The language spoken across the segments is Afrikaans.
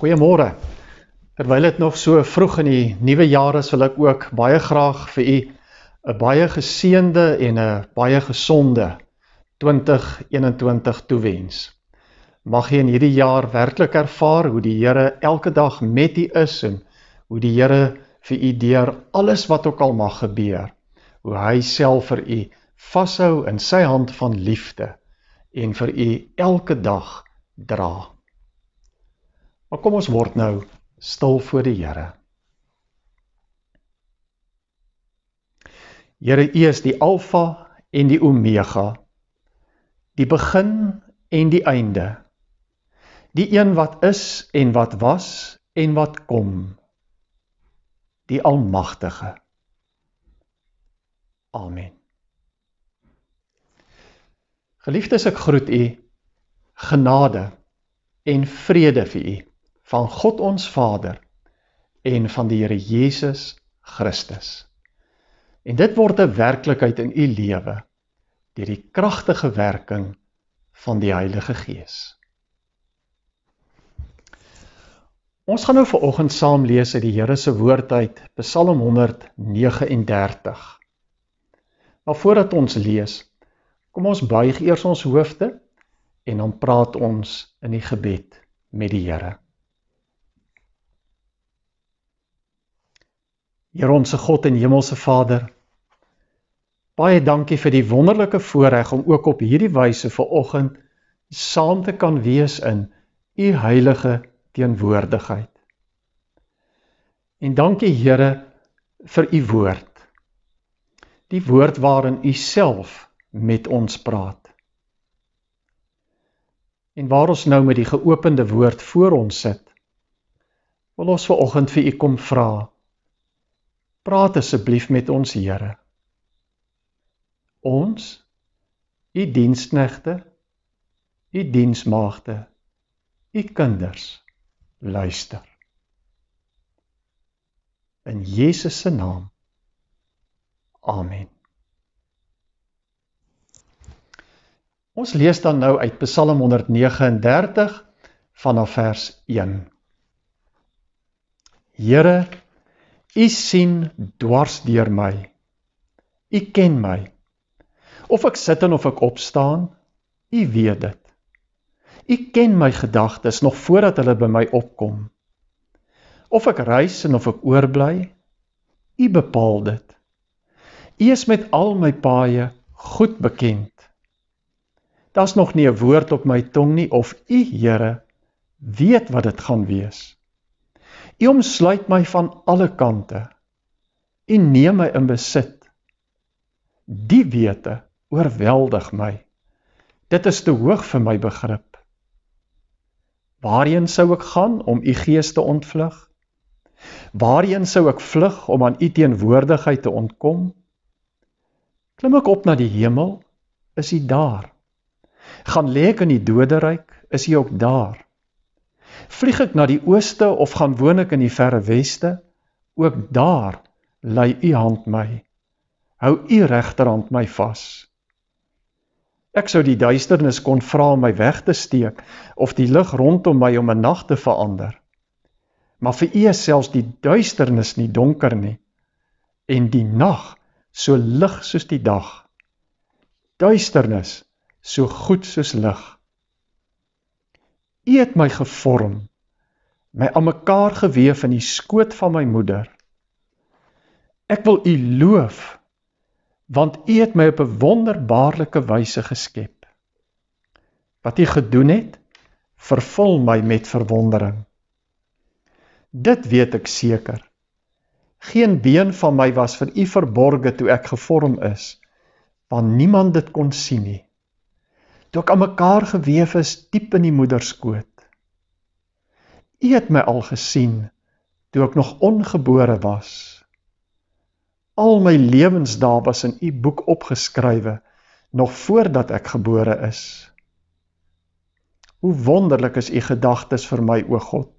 Goeiemôre. Terwyl dit nog so vroeg in die nuwe jaar is, wil ek ook baie graag vir u 'n baie geseënde en 'n baie gesonde 2021 toewens. Mag jy in hierdie jaar werklik ervaar hoe die Here elke dag met u is en hoe die Here vir u deur alles wat ook al mag gebeur, hoe hy self vir u vashou in sy hand van liefde en vir u elke dag dra. Maar kom ons word nou stil voor die Here. Here, U is die Alfa en die Omega, die begin en die einde. Die een wat is en wat was en wat kom. Die Almagtige. Amen. Geliefdes, ek groet u genade en vrede vir u van God ons Vader en van die Here Jesus Christus. En dit word 'n werklikheid in u lewe deur die kragtige werking van die Heilige Gees. Ons gaan nou vanoggend saam lees uit die Here se woord uit Psalm 139. Maar voordat ons lees, kom ons buig eers ons hoofde en dan praat ons in die gebed met die Here. Here onsse God en Hemelse Vader, baie dankie vir die wonderlike voorreg om ook op hierdie wyse ver oggend saam te kan wees in u heilige teenwoordigheid. En dankie Here vir u woord. Die woord waarin u self met ons praat. En waar ons nou met die geopende woord voor ons sit, wil ons ver oggend vir u kom vra Praat asseblief met ons Here. Ons u diensknegte, u diensmaagde, u kinders luister. In Jesus se naam. Amen. Ons lees dan nou uit Psalm 139 vanaf vers 1. Here U sien dwars deur my. U ken my. Of ek sit en of ek opstaan, U weet dit. U ken my gedagtes nog voordat hulle by my opkom. Of ek reis en of ek oorbly, U bepaal dit. U is met al my paaie goed bekend. Daar's nog nie 'n woord op my tong nie of U Here weet wat dit gaan wees. U omsluit my van alle kante. U neem my in besit. Die wete oorweldig my. Dit is te hoog vir my begrip. Waarheen sou ek gaan om u gees te ontvlug? Waarheen sou ek vlug om aan u teenwoordigheid te ontkom? Klim ek op na die hemel, is u daar. Gaan lê ek in die doderyk, is u ook daar. Vlieg ek na die ooste of gaan woon ek in die verre weste? Ook daar lê u hand my. Hou u regterhand my vas. Ek sou die duisternis kon vra om my weg te steek of die lig rondom my om 'n nag te verander. Maar vir u is selfs die duisternis nie donker nie en die nag so lig soos die dag. Duisternis so goed soos lig. U het my gevorm, my aan mekaar gewewe in die skoot van my moeder. Ek wil U loof, want U het my op 'n wonderbaarlike wyse geskep. Wat U gedoen het, vervul my met verwondering. Dit weet ek seker. Geen been van my was vir U verborge toe ek gevorm is, want niemand dit kon sien nie toe ek aan mekaar gewewe is diep in die moederskoot. U het my al gesien toe ek nog ongebore was. Al my lewensdae was in u boek opgeskrywe nog voordat ek gebore is. Hoe wonderlik is u gedagtes vir my o God.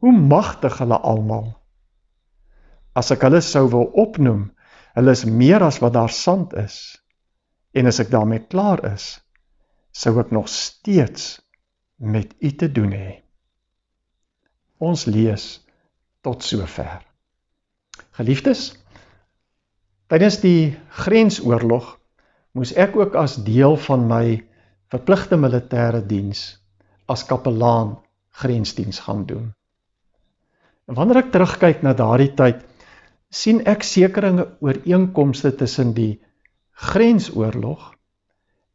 Hoe magtig hulle almal. As ek hulle sou wil opnoem, hulle is meer as wat daar sand is. En as ek daarmee klaar is, sou ek nog steeds met u te doen hê. Ons lees tot sover. Geliefdes, tydens die grensoorlog moes ek ook as deel van my verpligte militêre diens as kapelaan grensdiens gaan doen. En wanneer ek terugkyk na daardie tyd, sien ek sekeringe ooreenkomste tussen die grensoorlog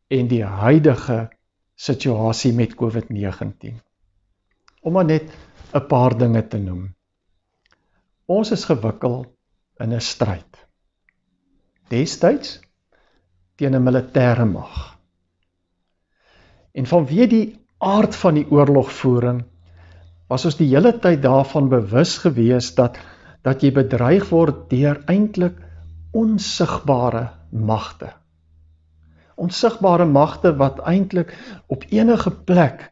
en die huidige situasie met COVID-19. Om maar net 'n paar dinge te noem. Ons is gewikkel in 'n stryd. Destyds teen 'n militêre mag. En vanweë die aard van die oorlogvoering was ons die hele tyd daarvan bewus gewees dat dat jy bedreig word deur eintlik onsigbare magte. Onsigbare magte wat eintlik op enige plek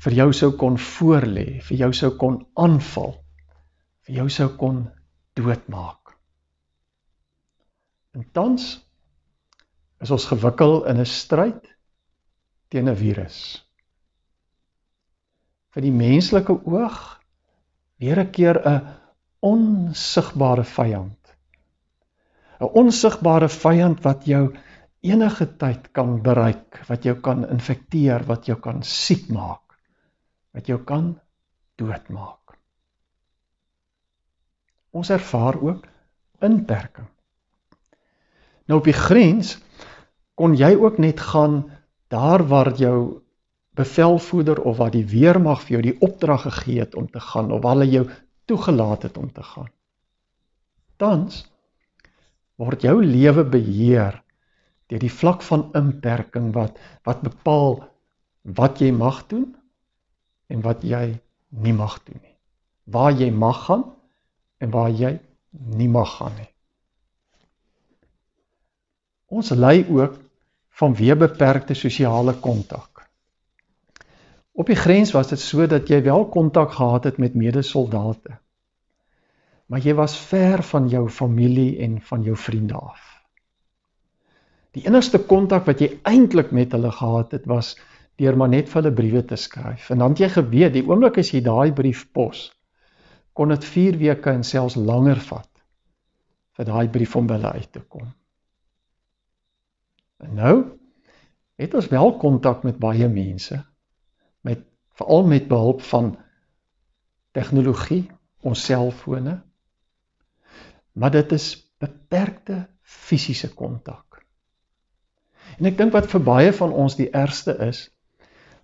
vir jou sou kon voorlê, vir jou sou kon aanval, vir jou sou kon doodmaak. En tans is ons gewikkel in 'n stryd teen 'n virus. Vir die menslike oog weer 'n keer 'n onsigbare vyand. 'n Onsigbare vyand wat jou enige tyd kan bereik, wat jou kan infekteer, wat jou kan siek maak, wat jou kan doodmaak. Ons ervaar ook inperking. Nou op die grens kon jy ook net gaan daar waar jou bevelvoerder of wat die weermag vir jou die opdrag gegee het om te gaan of hulle jou toegelaat het om te gaan. Tans word jou lewe beheer deur die vlak van inperking wat wat bepaal wat jy mag doen en wat jy nie mag doen nie. Waar jy mag gaan en waar jy nie mag gaan nie. Ons lei ook vanweë beperkte sosiale kontak. Op die grens was dit so dat jy wel kontak gehad het met medesoldate. Maar jy was ver van jou familie en van jou vriende af. Die enigste kontak wat jy eintlik met hulle gehad het was deur maar net vir hulle briewe te skryf. En dan het jy geweet die oomblik as jy daai brief pos, kon dit 4 weke en selfs langer vat vir daai brief om by hulle uit te kom. En nou het ons wel kontak met baie mense met veral met behulp van tegnologie, ons selfone. Maar dit is beperkte fisiese kontak. En ek dink wat vir baie van ons die ergste is,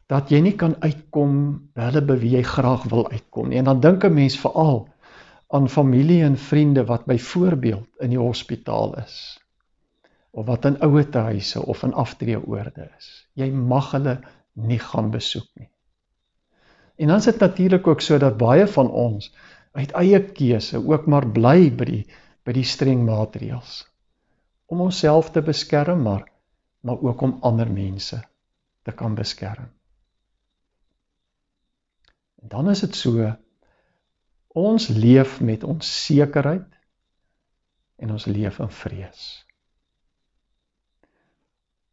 dat jy nie kan uitkom hulle by wie jy graag wil uitkom nie. En dan dink 'n mens veral aan familie en vriende wat byvoorbeeld in die hospitaal is of wat in ouetehuise of in aftreeoorde is. Jy mag hulle nie gaan besoek nie. En dan is dit natuurlik ook so dat baie van ons uit eie keuse ook maar bly by die by die streng maatreëls om onsself te beskerm maar maar ook om ander mense te kan beskerm. En dan is dit so ons leef met onsekerheid en ons leef in vrees.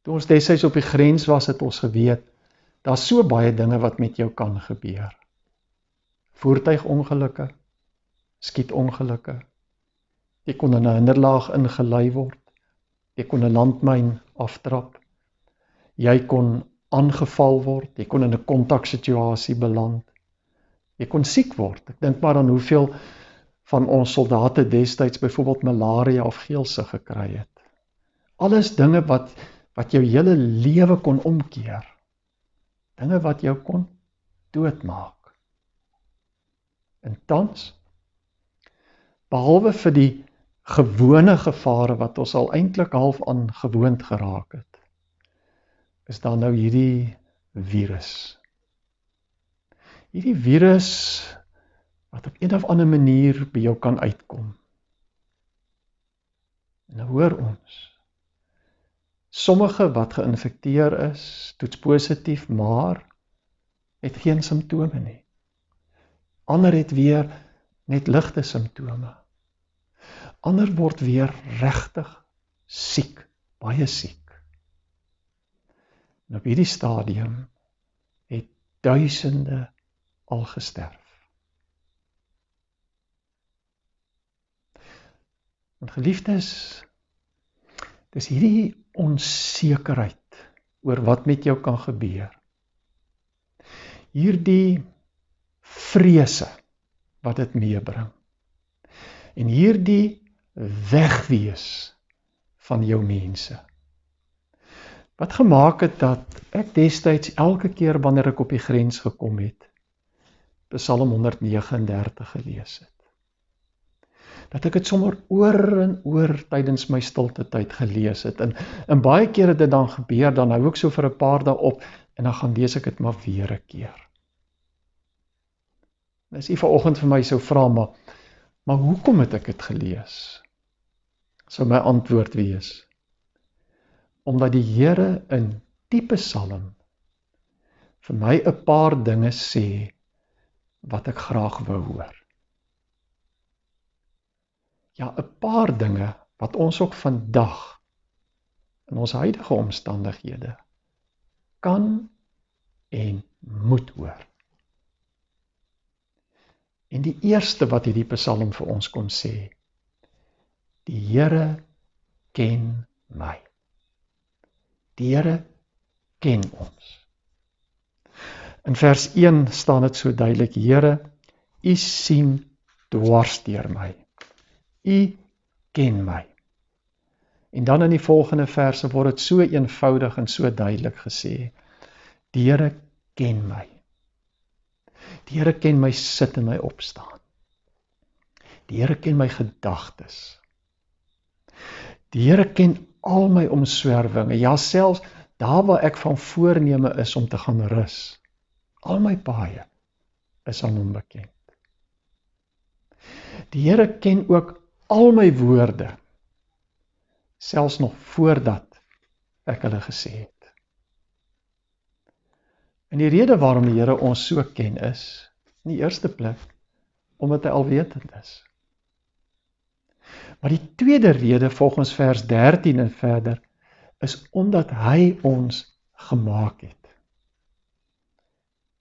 Toe ons desyds op die grens was, het ons geweet daar's so baie dinge wat met jou kan gebeur. Voertuigongelukke, skietongelukke. Jy kon in 'n hinderlaag ingelei word. Jy kon 'n landmyn aftrap. Jy kon aangeval word, jy kon in 'n kontaksituasie beland. Jy kon siek word. Ek dink maar aan hoeveel van ons soldate destyds byvoorbeeld malaria of geelsig gekry het. Alles dinge wat wat jou hele lewe kon omkeer. Dinge wat jou kon doodmaak. En tans behalwe vir die gewone gevare wat ons al eintlik half aan gewoond geraak het, is daar nou hierdie virus hierdie virus wat op een of ander manier by jou kan uitkom. Nou hoor ons. Sommige wat geïnfekteer is, toets positief, maar het geen simptome nie. Ander het weer net ligte simptome. Ander word weer regtig siek, baie siek. En op hierdie stadium het duisende al gesterf. En geliefdes, dis hierdie onsekerheid oor wat met jou kan gebeur. Hierdie vrese wat dit meebring. En hierdie wegwees van jou mense. Wat gemaak het dat ek destyds elke keer wanneer ek op die grens gekom het, Psalm 139 gelees het dat ek dit sommer oor en oor tydens my stilte tyd gelees het. En en baie kere het dit dan gebeur dan hou ek so vir 'n paar dae op en dan gaan lees ek dit maar weer 'n keer. As u vanoggend vir my sou vra maar maar hoekom het ek dit gelees? Sou my antwoord wees omdat die Here in diepe psalm vir my 'n paar dinge sê wat ek graag wou hoor ja 'n paar dinge wat ons ook vandag in ons huidige omstandighede kan en moet hoor. En die eerste wat hierdie Psalm vir ons kom sê, die Here ken my. Die Here ken ons. In vers 1 staan dit so duidelik: Here, U sien dwars deur my. U ken my. En dan in die volgende verse word dit so eenvoudig en so duidelik gesê. Die Here ken my. Die Here ken my sit en my opstaan. Die Here ken my gedagtes. Die Here ken al my omswervinge, ja selfs daar waar ek van voorneme is om te gaan rus. Al my paaie is aan hom bekend. Die Here ken ook al my woorde selfs nog voordat ek hulle gesê het. En die rede waarom die Here ons so ken is in die eerste plek omdat hy alwetend is. Maar die tweede rede volgens vers 13 en verder is omdat hy ons gemaak het.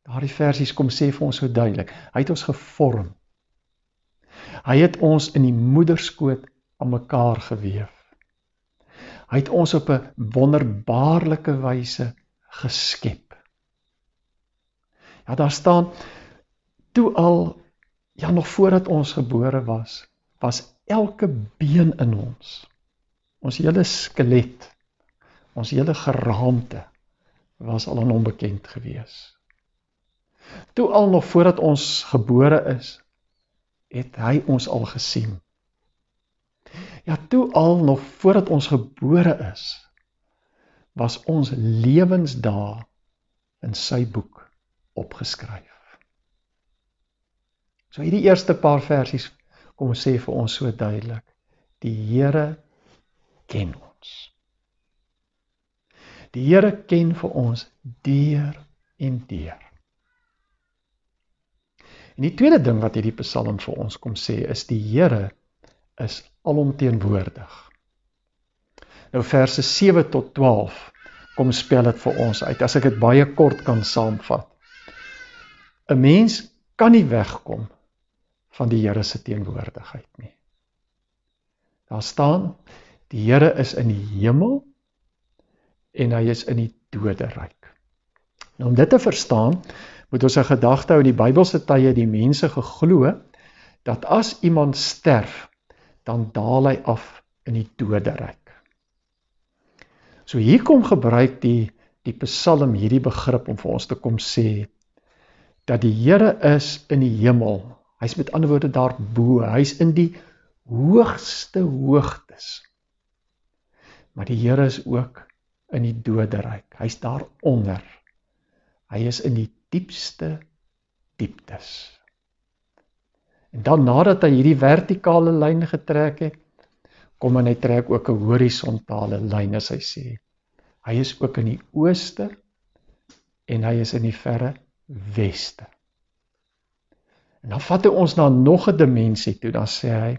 Daardie versies kom sê vir ons so duidelik, hy het ons gevorm Hy het ons in die moederskoot aan mekaar gewewe. Hy het ons op 'n wonderbaarlike wyse geskep. Ja, daar staan toe al ja nog voordat ons gebore was, was elke been in ons, ons hele skelet, ons hele geraamte was al aan hom bekend gewees. Toe al nog voordat ons gebore is, het hy ons al gesien. Ja, toe al nog voordat ons gebore is, was ons lewensdae in sy boek opgeskryf. So hierdie eerste paar versies kom sê vir ons so duidelik, die Here ken ons. Die Here ken vir ons deur en deur. En die tweede ding wat hierdie Psalm vir ons kom sê is die Here is alomteenwoordig. Nou verse 7 tot 12 kom spel dit vir ons uit. As ek dit baie kort kan saamvat. 'n Mens kan nie wegkom van die Here se teenwoordigheid nie. Daar staan die Here is in die hemel en hy is in die doderyk. Nou om dit te verstaan, moet ons 'n gedagte hou in die Bybelse tye die mense geglo dat as iemand sterf dan daal hy af in die doderyk. So hier kom gebruik die die Psalm hierdie begrip om vir ons te kom sê dat die Here is in die hemel. Hy's met ander woorde daar bo. Hy's in die hoogste hoogtes. Maar die Here is ook in die doderyk. Hy's daar onder. Hy is in die diepste dieptes. En dan nadat hy hierdie vertikale lyn getrek het, kom hy trek ook 'n horisontale lyn as hy sê. Hy is ook in die ooste en hy is in die verre weste. En dan vat hy ons na nog 'n dimensie toe, dan sê hy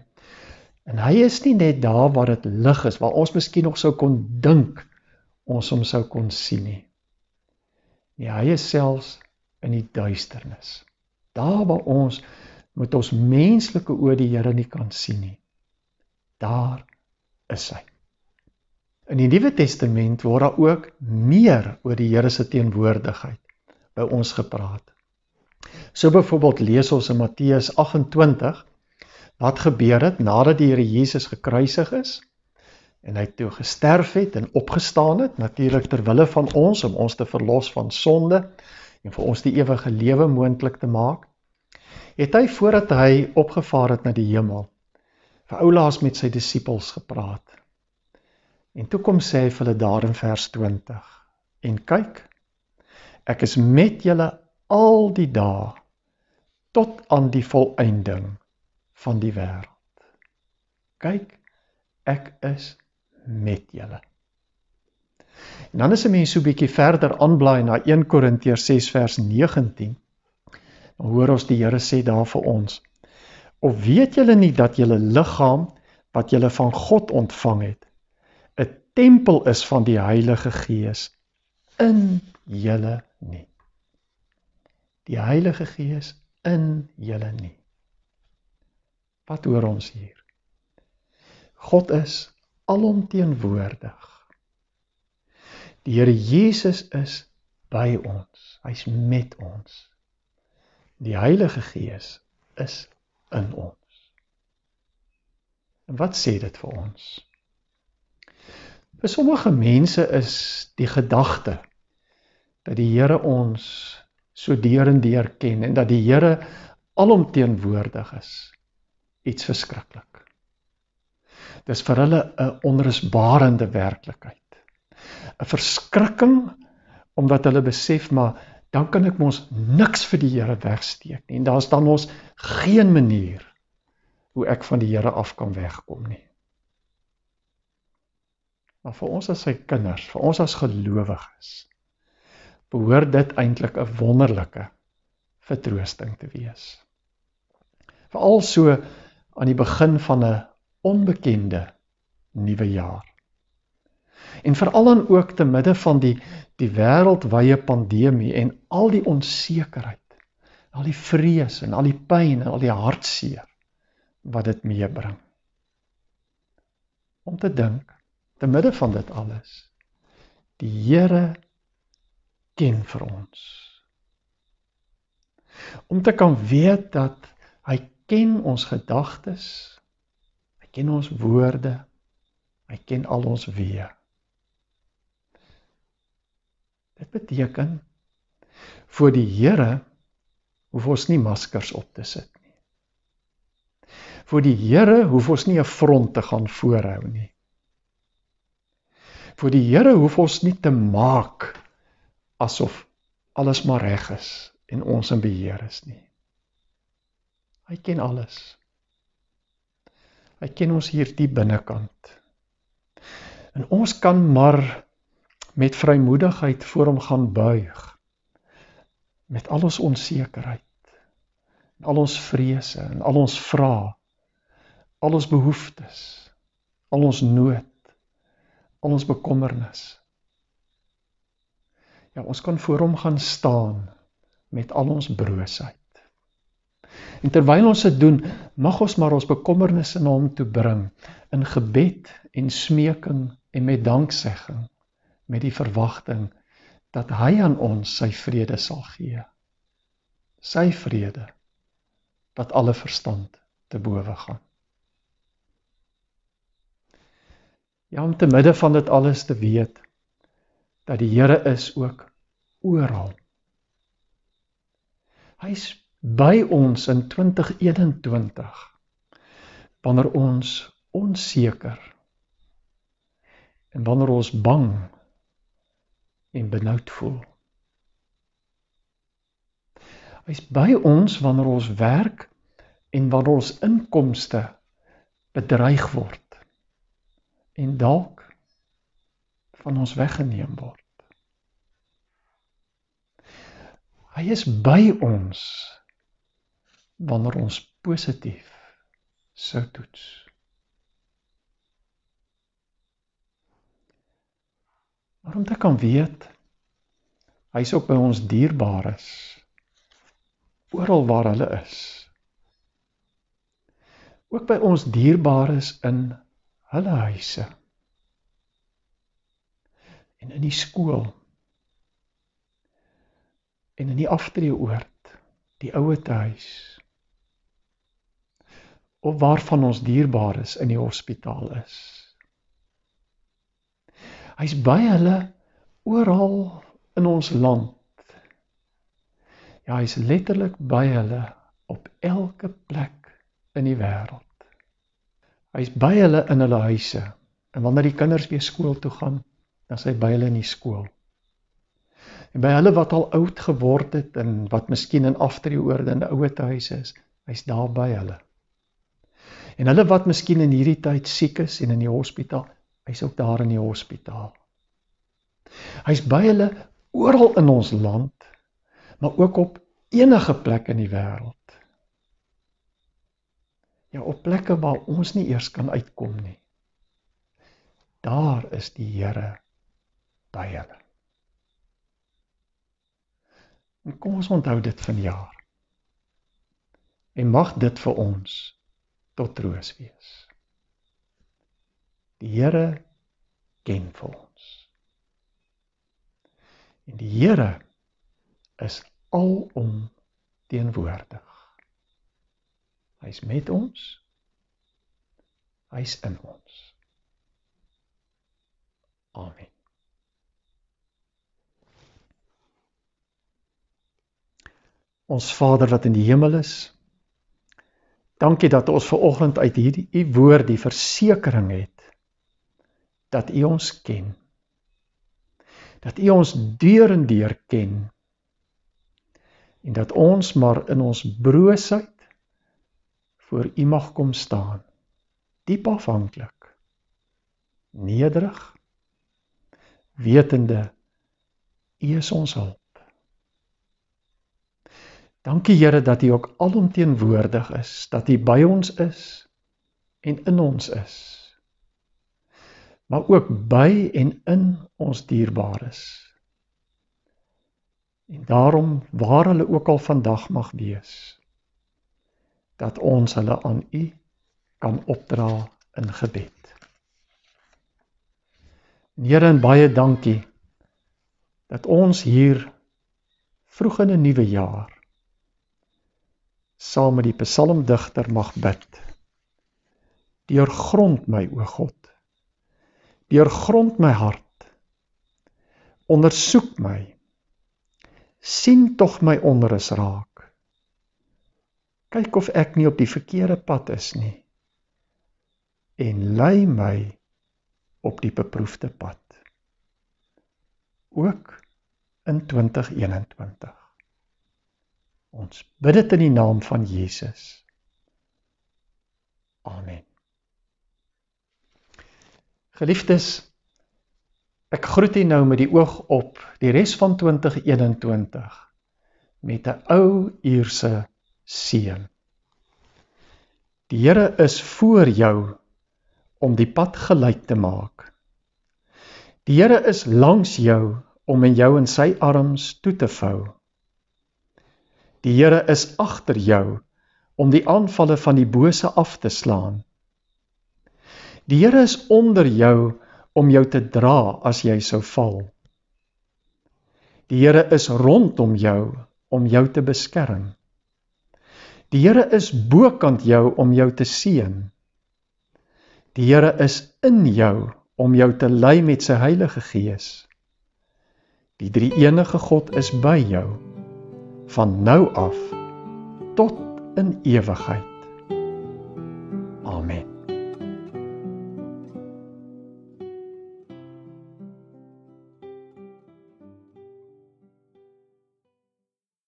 en hy is nie net daar waar dit lig is, waar ons miskien nog sou kon dink ons hom sou kon sien nie. Nee, hy is selfs in die duisternis. Daar waar ons met ons menslike oë die Here nie kan sien nie. daar is hy. In die Nuwe Testament word daar ook meer oor die Here se teenwoordigheid by ons gepraat. So byvoorbeeld lees ons in Matteus 28 wat gebeur het nadat die Here Jesus gekruisig is en hy toe gesterf het en opgestaan het natuurlik ter wille van ons om ons te verlos van sonde en vir ons die ewige lewe moontlik te maak het hy voordat hy opgevaar het na die hemel vir oulaas met sy disippels gepraat. En toe kom sê hy vir hulle daar in vers 20: En kyk, ek is met julle al die dae tot aan die volëinding van die wêreld. Kyk, ek is met julle. En dan as 'n mens so 'n bietjie verder aanblaai na 1 Korintiërs 6 vers 19, dan hoor ons die Here sê daar vir ons: Of weet julle nie dat julle liggaam wat julle van God ontvang het, 'n tempel is van die Heilige Gees in julle nie. Die Heilige Gees in julle nie. Wat hoor ons hier? God is alomteenwoordig. Die Here Jesus is by ons. Hy's met ons. Die Heilige Gees is in ons. En wat sê dit vir ons? Vir sommige mense is die gedagte dat die Here ons so deur en deur ken en dat die Here alomteenwoordig is iets verskriklik. Dis vir hulle 'n onrusbarende werklikheid. 'n Verskrikking omdat hulle besef maar dan kan ek mos niks vir die Here wegsteek nie. En daar's dan ons geen manier hoe ek van die Here af kan wegkom nie. Maar vir ons as sy kinders, vir ons as gelowiges, behoort dit eintlik 'n wonderlike vertroosting te wees. Veral so aan die begin van 'n onbekende nuwe jaar. En veral dan ook te midde van die die wêreldwye pandemie en al die onsekerheid, al die vrees en al die pyn en al die hartseer wat dit meebring. Om te dink te midde van dit alles, die Here ken vir ons. Om te kan weet dat hy ken ons gedagtes, hy ken ons woorde, hy ken al ons weë. Dit beteken voor die Here hoef ons nie maskers op te sit nie. Voor die Here hoef ons nie 'n front te gaan voorhou nie. Voor die Here hoef ons nie te maak asof alles maar reg is en ons in beheer is nie. Hy ken alles. Hy ken ons hier die binnekant. En ons kan maar met vrymoedigheid voor hom gaan buig met al ons onsekerheid al ons vrese en al ons vrae al ons behoeftes al ons nood al ons bekommernis ja ons kan voor hom gaan staan met al ons broosheid en terwyl ons dit doen mag ons maar ons bekommernisse na hom toe bring in gebed en smeking en met danksegging met die verwagting dat hy aan ons sy vrede sal gee. Sy vrede wat alle verstand te bowe gaan. Ja, om te midde van dit alles te weet dat die Here is ook oral. Hy's by ons in 2021 wanneer ons onseker en wanneer ons bang en benoud voel. Hy's by ons wanneer ons werk en wanneer ons inkomste bedreig word en dalk van ons weggeneem word. Hy is by ons wanneer ons positief sou toets. Maar om te kan weet hy's ook by ons dierbares oral waar hulle is. Ook by ons dierbares in hulle huise en in die skool en in die aftreeoord die ouete huis of waarvan ons dierbares in die hospitaal is. Hy's by hulle oral in ons land. Ja hy's letterlik by hulle op elke plek in die wêreld. Hy's by hulle in hulle huise. En wanneer die kinders weer skool toe gaan dan sy by hulle in die skool. En by hulle wat al oud geword het en wat miskien in aftreeoorde in 'n ouer huis is, hy's daar by hulle. En hulle wat miskien in hierdie tyd siek is en in die hospitaal, hy's ook daar in die hospitaal. Hy's by hulle oral in ons land, maar ook op enige plek in die wêreld. Ja, op plekke waar ons nie eers kan uitkom nie. Daar is die Here by hulle. En kom ons onthou dit vanjaar. En mag dit vir ons tot troos wees. Die Here ken vir ons. En die Here is alom teenwoordig. Hy's met ons. Hy's in ons. Amen. Ons Vader wat in die hemel is. Dankie dat ons ver oggend uit hierdie u woord die versekering het dat u ons ken. Dat u ons deur en deur ken. En dat ons maar in ons broosheid voor u mag kom staan. Diep afhanklik. Nederig. Wetende u is ons hulp. Dankie Here dat U ook alomteenwoordig is, dat U by ons is en in ons is. Maar ook by en in ons dierbares. En daarom waar hulle ook al vandag mag wees, dat ons hulle aan U kan opdra in gebed. Here en baie dankie dat ons hier vroeg in 'n nuwe jaar saam met die psalmdigter mag bid. Deurgrond my o God. Deurgrond my hart. Ondersoek my. sien tog my onrus raak. Kyk of ek nie op die verkeerde pad is nie. En lei my op die beproefde pad. Ook in 2021. Ons bid dit in die naam van Jesus. Amen. Geliefdes, ek groet u nou met die oog op die res van 2021 met 'n ou uierse seën. Die Here is voor jou om die pad gelyk te maak. Die Here is langs jou om en jou in sy arms toe te vou. Die Here is agter jou om die aanvalle van die bose af te slaan. Die Here is onder jou om jou te dra as jy sou val. Die Here is rondom jou om jou te beskerm. Die Here is bokant jou om jou te seën. Die Here is in jou om jou te lei met sy Heilige Gees. Die Drie-enige God is by jou van nou af tot in ewigheid.